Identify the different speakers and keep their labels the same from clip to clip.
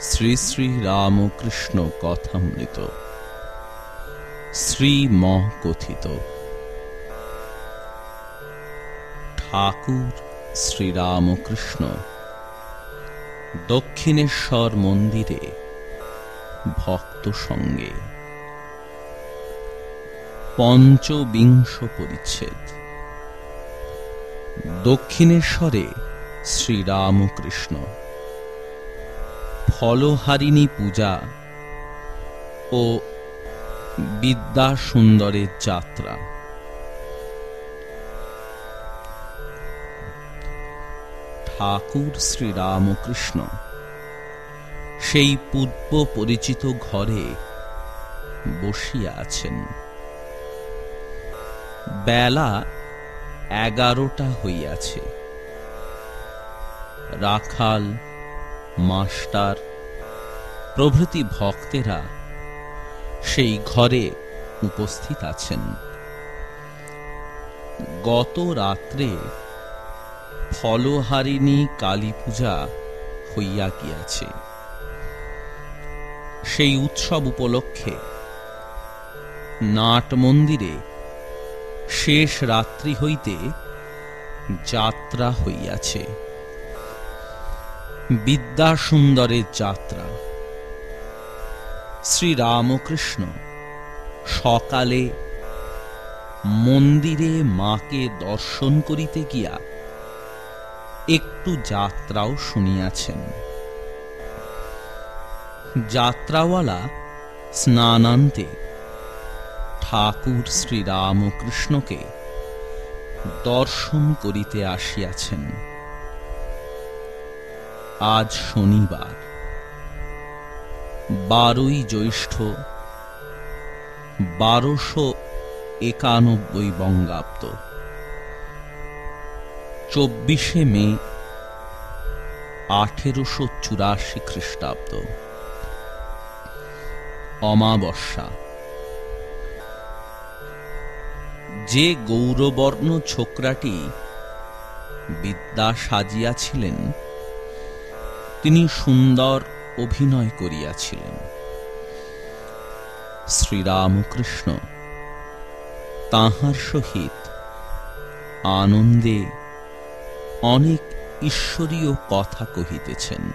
Speaker 1: শ্রী শ্রী রামকৃষ্ণ কথামৃত। শ্রী ম কথিত ঠাকুর শ্রীরামকৃষ্ণ দক্ষিণেশ্বর মন্দিরে ভক্ত সঙ্গে। পঞ্চবিংশ পরিচ্ছেদ। দক্ষিণেশ্বরে শ্রীরামকৃষ্ণ ফলহারিণী পূজা ও বিদ্যা সুন্দরের যাত্রা। ঠাকুর শ্রীরামকৃষ্ণ, সেই পূর্ব পরিচিত ঘরে বসিয়া আছেন। বেলা এগারোটা হইয়াছে। রাখাল মাস্টার, প্রভৃতি ভক্তেরা সেই ঘরে উপস্থিত আছেন। গত রাত্রে ফলহারিণী কালী পূজা হইয়া গিয়াছে। সেই উৎসব উপলক্ষে নাট মন্দিরে শেষ রাত্রি হইতে যাত্রা হইয়াছে। বিদ্যা সুন্দরের যাত্রা। শ্রীরামকৃষ্ণ সকালে মন্দিরে মাকে দর্শন করিতে গিয়া একটু যাত্রাও শুনিয়াছেন। যাত্রাওয়ালা স্নানান্তে ঠাকুর শ্রীরামকৃষ্ণকে দর্শন করিতে আসিয়াছেন। আজ শনিবার। বারোই জ্যৈষ্ঠ, বারোশো একানব্বই বঙ্গাব্দ। চব্বিশে মে, আঠেরোশো চুরাশি খ্রিস্টাব্দ। অমাবস্যা। যে গৌরবর্ণ ছোকরাটি বিদ্যা সাজিয়াছিলেন তিনি সুন্দর অভিনয় করিয়াছিলেন। শ্রীরামকৃষ্ণ তাহার সহিত আনন্দে অনেক ঈশ্বরীয় কথা কহিতেছেন।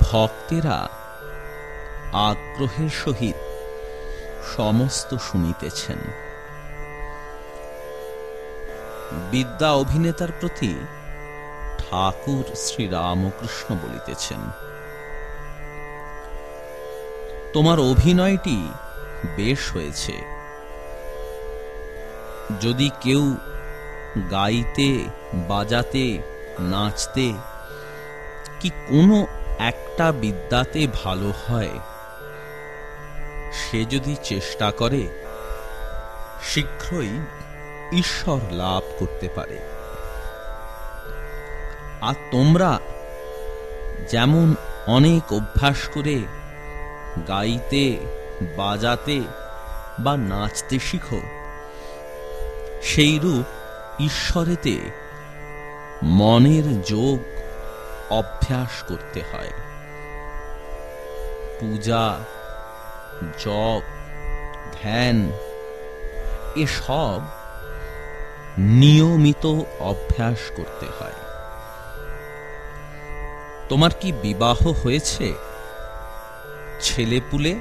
Speaker 1: ভক্তেরা আগ্রহের সহিত সমস্ত শুনিতেছেন। বিদ্যা অভিনেতার প্রতি ঠাকুর শ্রীরামকৃষ্ণ বলিতেছেন, তোমার অভিনয়টি বেশ হয়েছে। যদি কেউ গাইতে, বাজাতে, নাচতে কি কোনো একটা বিদ্যাতে ভালো হয়, সে যদি চেষ্টা করে, শীঘ্রই ঈশ্বর লাভ করতে পারে। আর তোমরা যেমন অনেক অভ্যাস করে গাইতে, বাজাতে বা নাচতে শিখো, সেইরূপ ঈশ্বরেতে মনের যোগ অভ্যাস করতে হয়। পূজা, জপ, ধ্যান, এসব নিয়মিত অভ্যাস করতে হয়। তোমার কি বিবাহ হয়েছে? ছেলেপুলে?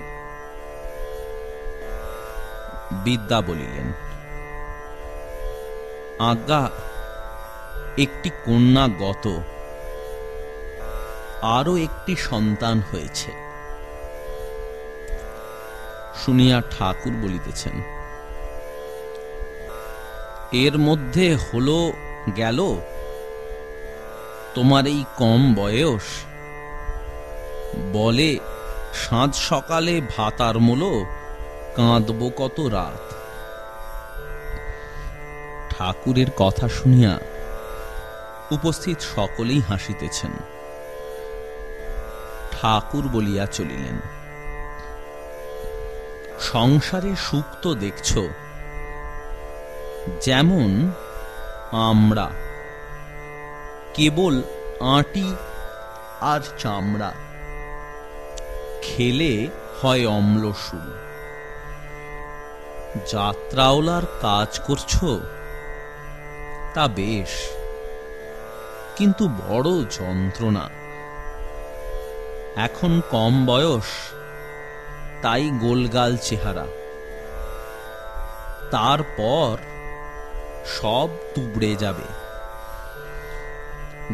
Speaker 1: বিদ্যা বলিলেন, আজ্ঞা, একটি কন্যা গত আরও একটি সন্তান হয়েছে। শুনিয়া ঠাকুর বলিতেছেন, এর মধ্যে হলো গেল? তোমার এই কম বয়স। বলে সাঁঝ সকালে ভাতার মূলো কাঁদব কত রাত। ঠাকুরের কথা শুনিয়া উপস্থিত সকলেই হাসিতেছেন। ঠাকুর বলিয়া চলিলেন, সংসারে সুখ তো দেখছ, যেমন আমরা কেবল আঁটি আর চামড়া। খেলে হয় অম্লসুল যাত্রাওলার কাজ করছ? তা বেশ। কিন্তু বড় যন্ত্রণা। এখন কম বয়স, তাই গোলগাল চেহারা। তারপর সব তুবড়ে যাবে।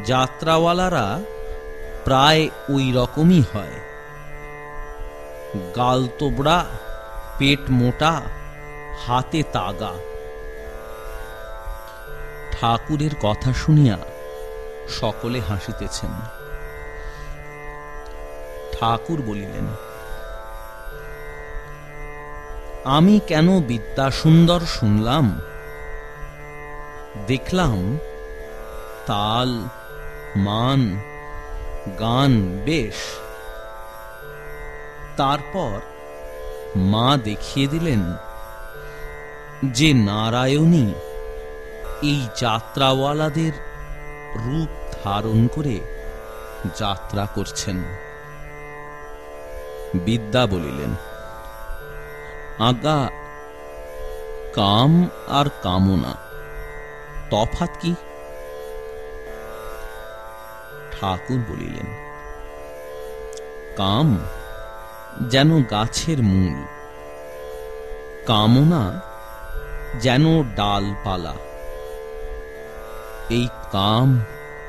Speaker 1: যাত্রাওয়ালারা প্রায় ওই রকমই হয়। গাল তোবড়া, পেট মোটা, হাতে তাগা। ঠাকুরের কথা শুনিয়া সকলে হাসিতেছেন। ঠাকুর বলিলেন, আমি কেন বিদ্যা সুন্দর শুনলাম? দেখলাম তাল মান, গান, বেশ। তারপর মা দেখিয়ে দিলেন যে নারায়ণী এই যাত্রাওয়ালাদের রূপ ধারণ করে যাত্রা করছেন। বিদ্যা বলিলেন, আগা, কাম আর কামনা তফাত কি? ঠাকুর বলিলেন, কাম যেন গাছের মূল, কামনা যেন ডালপালা। এই কাম,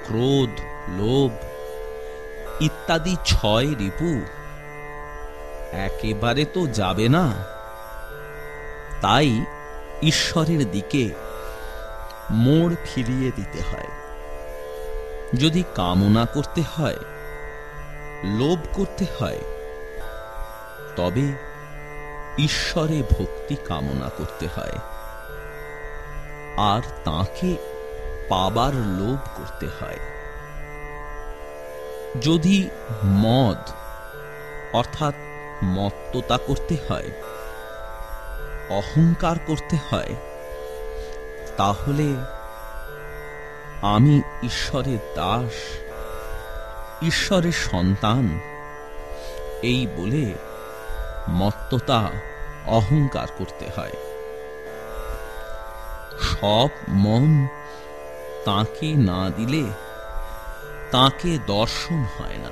Speaker 1: ক্রোধ, লোভ ইত্যাদি ছয় রিপু, একেবারে তো যাবে না। তাই ঈশ্বরের দিকে মোড় ফিরিয়ে দিতে হয়। যদি কামনা করতে হয়, লোভ করতে হয়, তবে ঈশ্বরে ভক্তি কামনা করতে হয়। আর তাকে পাবার লোভ করতে হয়। যদি মদ, অর্থাৎ মত্ততা করতে হয়, অহংকার করতে হয়, তাহলে আমি ঈশ্বরের দাস, ঈশ্বরের সন্তান। এই বলে মত্ততা অহংকার করতে হয়। সব মন তাকে না দিলে তাকে দর্শন হয় না।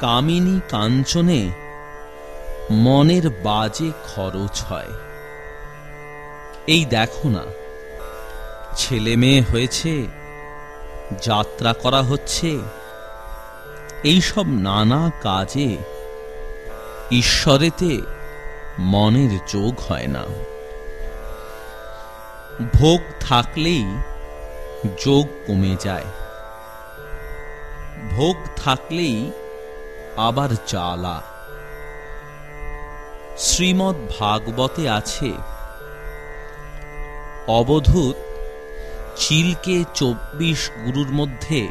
Speaker 1: কামিনী কাঞ্চনে মনের বাজে খরচ হয়। এই দেখো না ছেলে মেয়ে হয়েছে, যাত্রা করা হচ্ছে এই সব নানা কাজে ঈশ্বরেতে মনের যোগ হয় না। ভোগ থাকলেই যোগ কমে যায়। ভোগ থাকলেই আবার জ্বালা। শ্রীমৎ ভাগবতে আছে, অবধূত চিলকে চব্বিশ গুরুর মধ্যে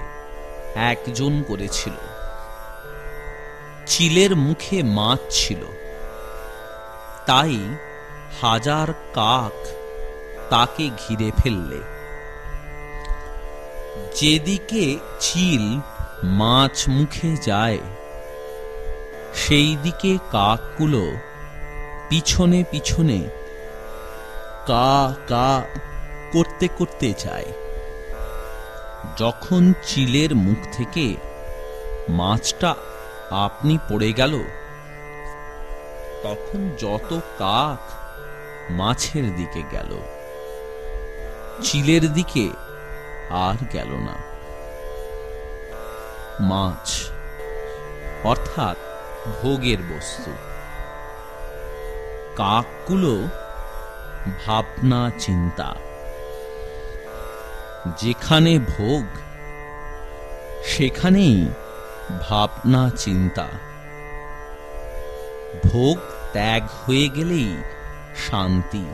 Speaker 1: একজন করেছিল। চিলের মুখে মাছ ছিল। তাই হাজার কাক তাকে ঘিরে ফেললে। যেদিকে চিল মাছ মুখে যায় সেই দিকে কাকগুলো পিছনে পিছনে কা কা করতে করতে যায়। যখন চিলের মুখ থেকে মাছটা আপনি পড়ে গেল, তখন যত কাক মাছের দিকে গেল, চিলের দিকে আর গেল না। মাছ, অর্থাৎ ভোগের বস্তু। কাকগুলো ভাবনা চিন্তা যেখানে ভোগ, সেখানেই ভাবনা, চিন্তা। ভোগ ত্যাগ হয়ে গেলেই শান্তি।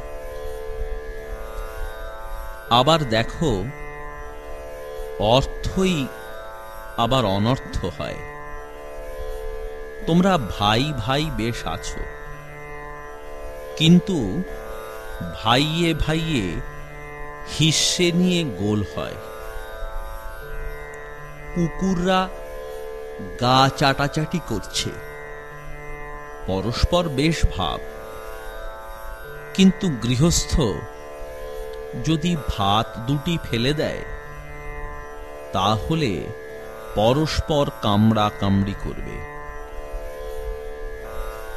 Speaker 1: আবার দেখো, অর্থই আবার অনর্থ হয়। তোমরা ভাই ভাই বেশ আছো, কিন্তু ভাইয়ে ভাইয়ে হিস্সে নিয়ে গোল হয়। কুকুররা গা চাটাচাটি করছে। পরস্পর বেশ ভাব। কিন্তু গৃহস্থ যদি ভাত দুটি ফেলে দেয়, তাহলে পরস্পর কামড়া কামড়ি করবে।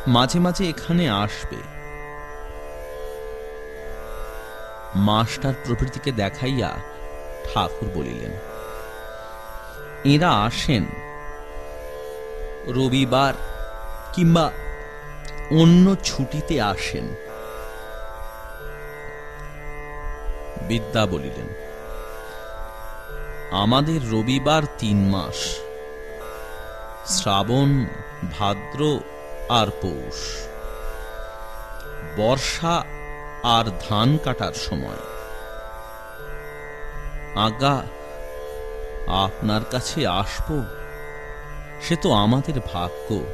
Speaker 1: মাঝে মাঝে এখানে আসবে। মাস্টার প্রভৃতিকে দেখাইয়া ঠাকুর বলিলেন, এরা আসেন। রবিবার কিংবা অন্য ছুটিতে আসেন। বিদ্যা বলিলেন, আমাদের রবিবার তিন মাস, শ্রাবণ, ভাদ্র আর পৌষ। বর্ষা আর ধান কাটার সময়। আগা, আপনার কাছে আসব? সে তো আমাদের ভাগ্য।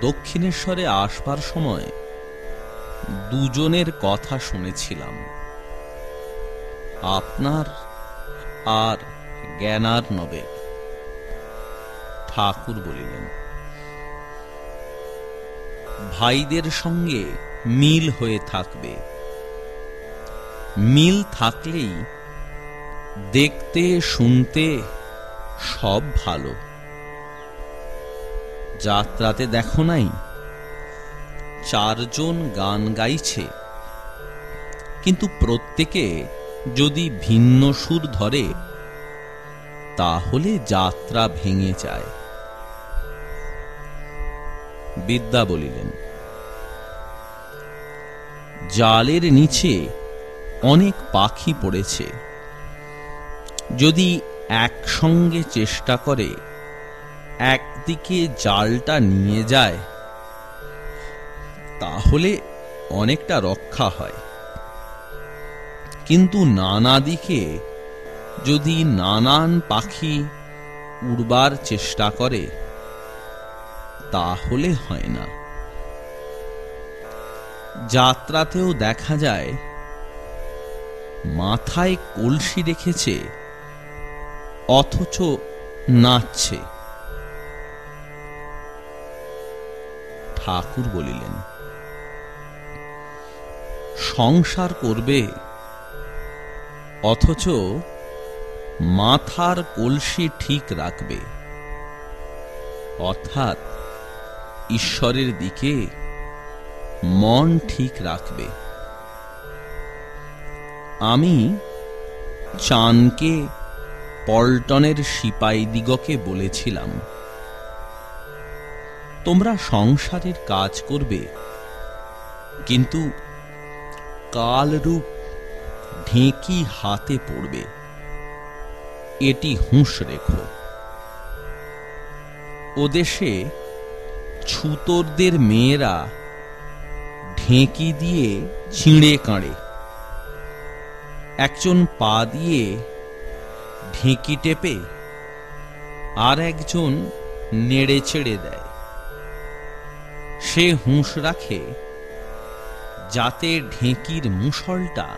Speaker 1: দক্ষিণেশ্বরে আসবার সময় দুজনের কথা শুনেছিলাম। আপনার আর জ্ঞানার নবে। ঠাকুর বলিলেন, ভাইদের সঙ্গে মিল হয়ে থাকবে। মিল থাকলেই দেখতে, শুনতে সব ভালো। যাত্রাতে দেখো নাই, চারজন গান গাইছে। কিন্তু প্রত্যেকে যদি ভিন্ন সুর ধরে, তাহলে যাত্রা ভেঙে যায়। বিদ্যা বলিলেন জালের নিচে অনেক পাখি পড়েছে। যদি একসঙ্গে চেষ্টা করে, একদিকে জালটা নিয়ে যায়, তাহলে অনেকটা রক্ষা হয়। কিন্তু নানা দিকে যদি নানান পাখি উড়বার চেষ্টা করে, তাহলে হয় না। যাত্রাতেও দেখা যায়, মাথায় কলসি রেখেছে, অথচ নাচছে। ঠাকুর বলিলেন, সংসার করবে, অথচ মাথার কলসি ঠিক রাখবে। অর্থাৎ ঈশ্বরের দিকে মন ঠিক রাখবে। আমি চানকে পল্টনের সিপাই দিগকে বলেছিলাম, তোমরা সংসারের কাজ করবে, কিন্তু কালরূপ ঢেঁকি হাতে পড়বে। এটি হুঁশ রেখো। ও দেশে ছুতরদের মেয়েরা ঢেঁকি দিয়ে ছিঁড়ে কাঁড়ে। একজন পা দিয়ে ঢেঁকি টেপে আর একজন নেড়ে ছেড়ে দেয়। সে হুঁশ রাখে, যাতে ঢেঁকির মুসলটা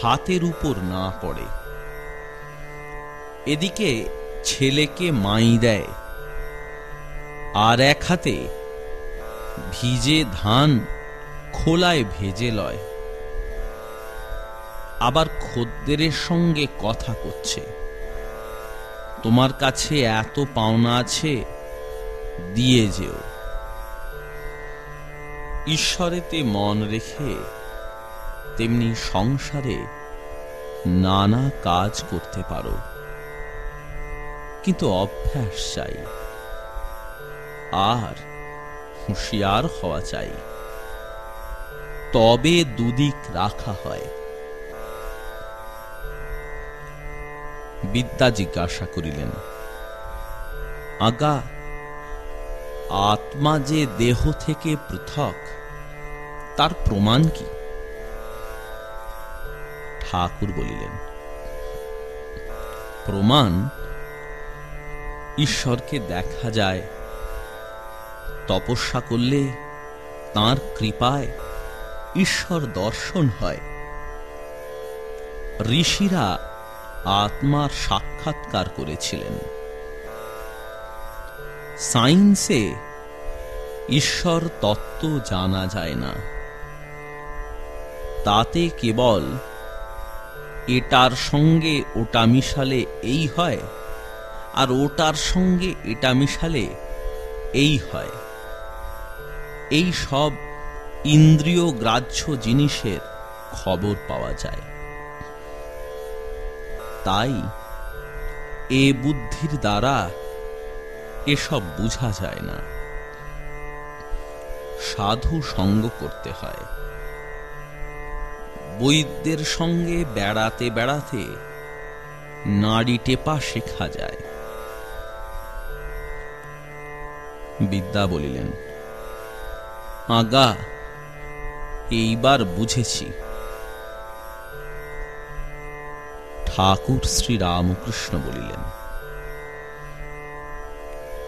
Speaker 1: হাতের উপর না পড়ে। এদিকে ছেলেকে মাই দেয়, আর এক হাতে ভিজে ধান খোলায় ভেজে লয়। আবার খদ্দেরের সঙ্গে কথা করছে। তোমার কাছে এত পাওনা আছে, দিয়ে যেও। ঈশ্বরেতে মন রেখে তেমনি সংসারে নানা কাজ করতে পারো। কিন্তু অভ্যাস চাই। আর হুঁশিয়ার হওয়া চাই। তবে দুদিক রাখা হয়। বিদ্যা জিজ্ঞাসা করিলেন, আগা, আত্মা যে দেহ থেকে পৃথক, তার প্রমাণ কি? ঠাকুর বলিলেন, প্রমাণ ঈশ্বরকে দেখা যায়, তপস্যা করলে তার কৃপায় ঈশ্বর দর্শন হয়। ঋষিরা আত্মার সাক্ষাৎকার করেছিলেন। সায়েন্সে ঈশ্বর তত্ত্ব জানা যায় না। তাতে কেবল এটার সঙ্গে ওটা মিশালে এই হয় আর ওটার সঙ্গে এটা মিশালে এই হয়। এই সব ইন্দ্রিয় গ্রাহ্য জিনিসের খবর পাওয়া যায়। তাই এ বুদ্ধির দ্বারা এসব বোঝা যায় না। সাধু সঙ্গ করতে হয়। বৈদ্যের সঙ্গে বেড়াতে বেড়াতে নাড়ি টেপা শেখা যায়। বিদ্যা বলিলেন, আগা এইবার বুঝেছি। ঠাকুর শ্রী রামকৃষ্ণ বলিলেন,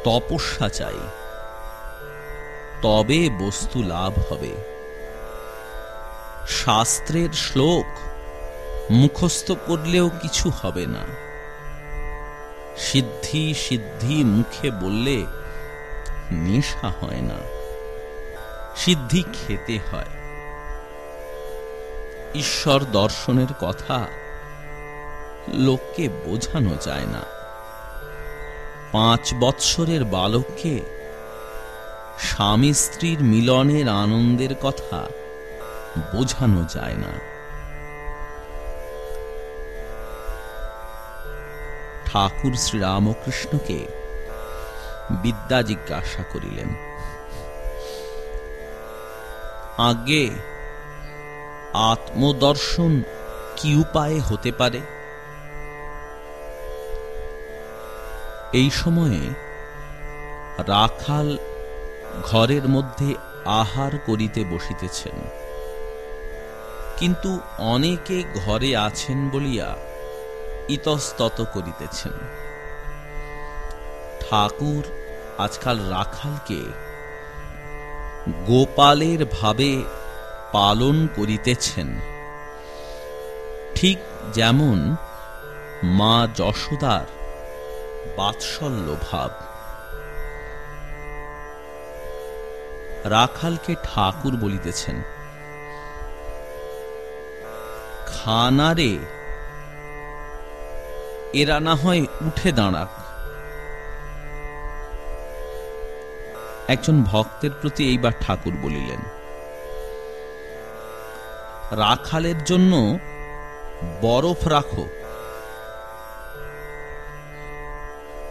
Speaker 1: তপস্যা চাই, তবে বস্তু লাভ হবে। শাস্ত্রের শ্লোক মুখস্থ করলেও কিছু হবে না। সিদ্ধি সিদ্ধি মুখে বললে নেশা হয় না, সিদ্ধি খেতে হয়। ঈশ্বর দর্শনের কথা লোককে বোঝানো যায় না। পাঁচ বৎসরের বালককে স্বামী স্ত্রীর মিলনের আনন্দের কথা বোঝানো যায় না। ঠাকুর শ্রীরামকৃষ্ণকে বিদ্যা জিজ্ঞাসা করিলেন, আগে আত্মদর্শন কি উপায়ে হতে পারে? এই সময়ে রাখাল ঘরের মধ্যে আহার করিতে বসিতেছেন। কিন্তু অনেকে ঘরে আছেন বলিয়া ইতস্তত করিতেছেন। ঠাকুর আজকাল রাখালকে গোপালের ভাবে পালন করিতেছেন। ঠিক যেমন মা যশোদার বাৎসল্য ভাব রাখালকে ঠাকুর বলিতেছেন, খানারে, এরা না হয় উঠে দাঁড়াক। একজন ভক্তের প্রতি এইবার ঠাকুর বলিলেন রাখালের জন্য বরফ রাখো।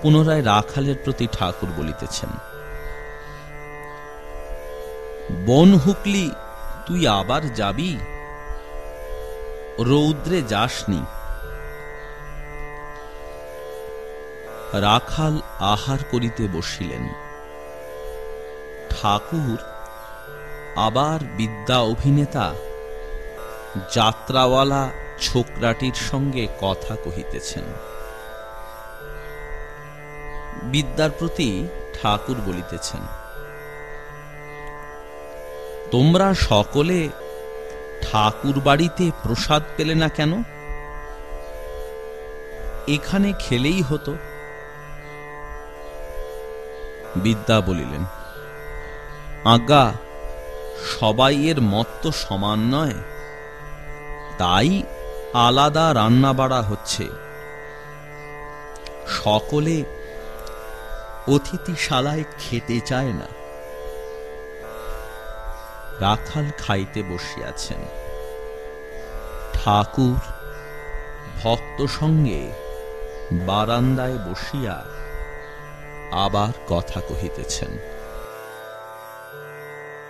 Speaker 1: পুনরায় রাখালের প্রতি ঠাকুর বলিতেছেন, বন হুকলি, তুই আবার যাবি? রৌদ্রে যাসনি। রাখাল আহার করিতে বসিলেন। ঠাকুর আবার বিদ্যা অভিনেতা যাত্রাওয়ালা ছোকরাটির সঙ্গে কথা কহিতেছেন। বিদ্যার প্রতি ঠাকুর বলিতেছেন, তোমরা সকলে ঠাকুর বাড়িতে প্রসাদ পেলে না কেন? এখানে খেলেই হতো। বিদ্যা বলিলেন আজ্ঞা সবাই এর মত তো সমান নয়। তাই আলাদা রান্না বাড়া হচ্ছে। সকলে অতিথিশালায় খেতে চায় না। রাখাল খাইতে বসিয়াছেন। ঠাকুর ভক্ত সঙ্গে বারান্দায় বসিয়া আবার কথা কহিতেছেন।